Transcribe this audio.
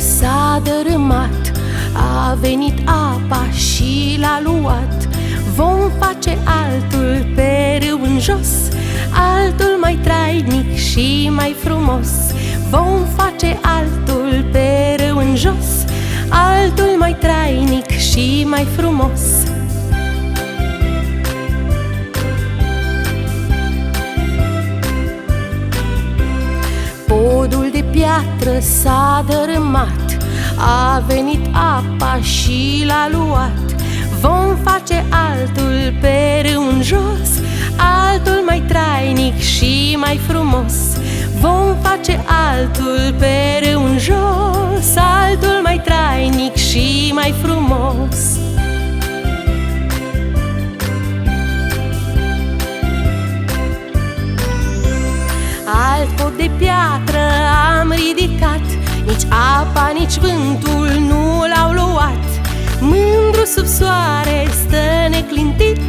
piatră s-a dărâmat A venit apa și l-a luat. Vom face altul pe râu în jos Altul mai trainic și mai frumos. Vom face altul pe râu în jos Altul mai trainic și mai frumos piatră s-a dărâmat. A venit apa și l-a luat. Vom face altul pe râu în jos Altul mai trainic și mai frumos. Vom face altul pe râu în jos Altul mai trainic și mai frumos. Alt pod de piatră am ridicat nici apa, nici vântul nu l-au luat. Mândru sub soare stă neclintit.